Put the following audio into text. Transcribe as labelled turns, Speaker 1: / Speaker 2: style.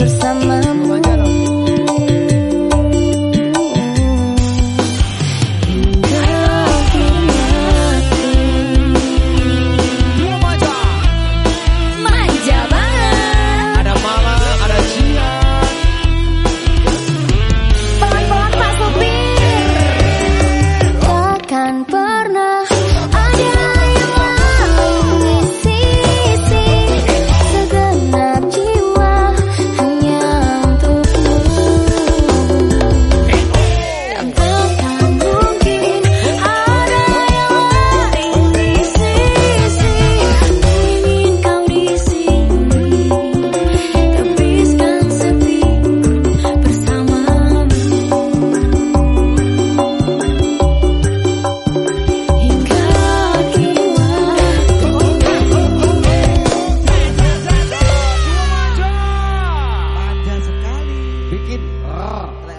Speaker 1: bersama
Speaker 2: bikin rrr.